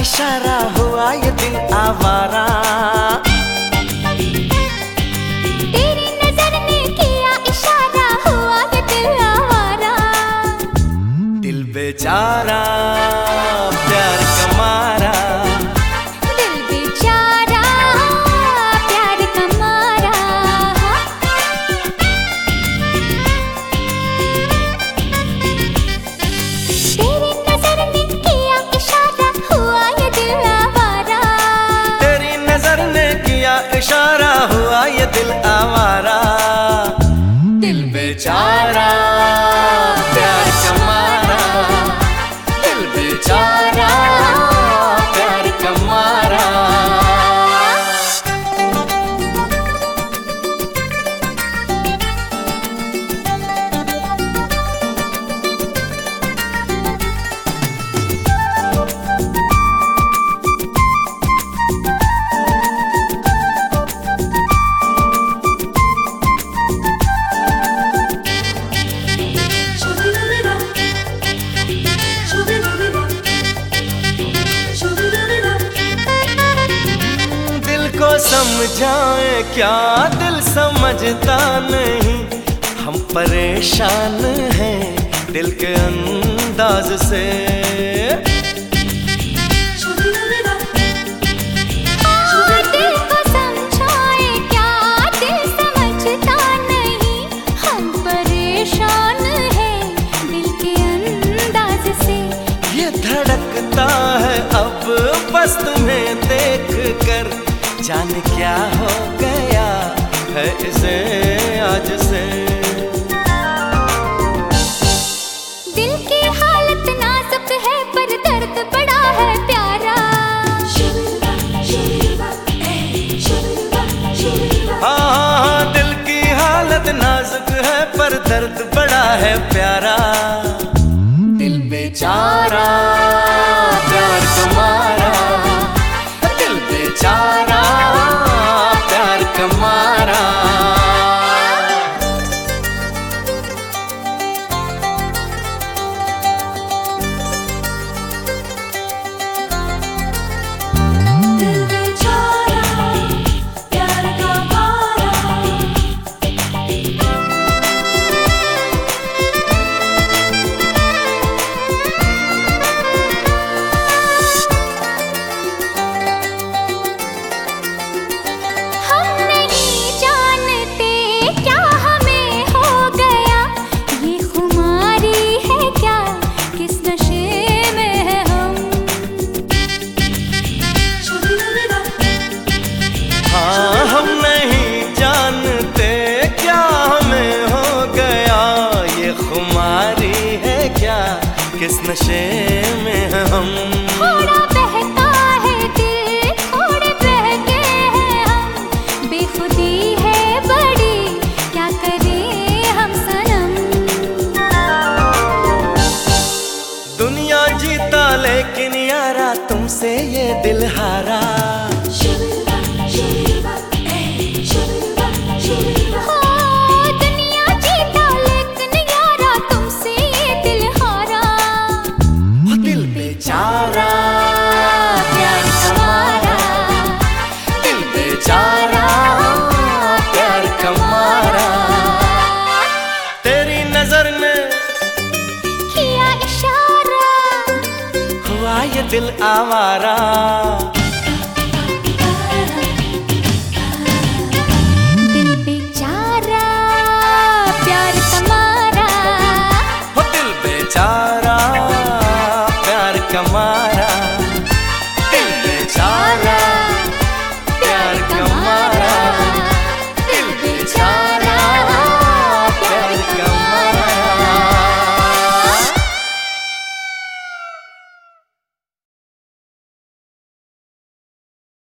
इशारा हुआ ये दिल आवारा। तेरी नज़र ने किया इशारा हुआ ये दिल आवारा। दिल बेचारा। हुआ ये दिल आवारा। क्या दिल समझता नहीं? हम परेशान हैं दिल के अंदाज से। क्या हो गया है इसे आज से? दिल की हालत नाजुक है पर दर्द बड़ा है प्यारा। हाँ हाँ हाँ दिल की हालत नाजुक है पर दर्द बड़ा है प्यारा। किस नशे में हैं हम? थोड़ा बहता है दिल थोड़े बहके हैं हम। बेखुदी है बड़ी क्या करें हम सनम? दुनिया जीता लेकिन यारा तुमसे ये दिल हारा। ये दिल आवारा। दिल बेचारा प्यार तुम्हारा दिल बेचारा प्यार कमारा।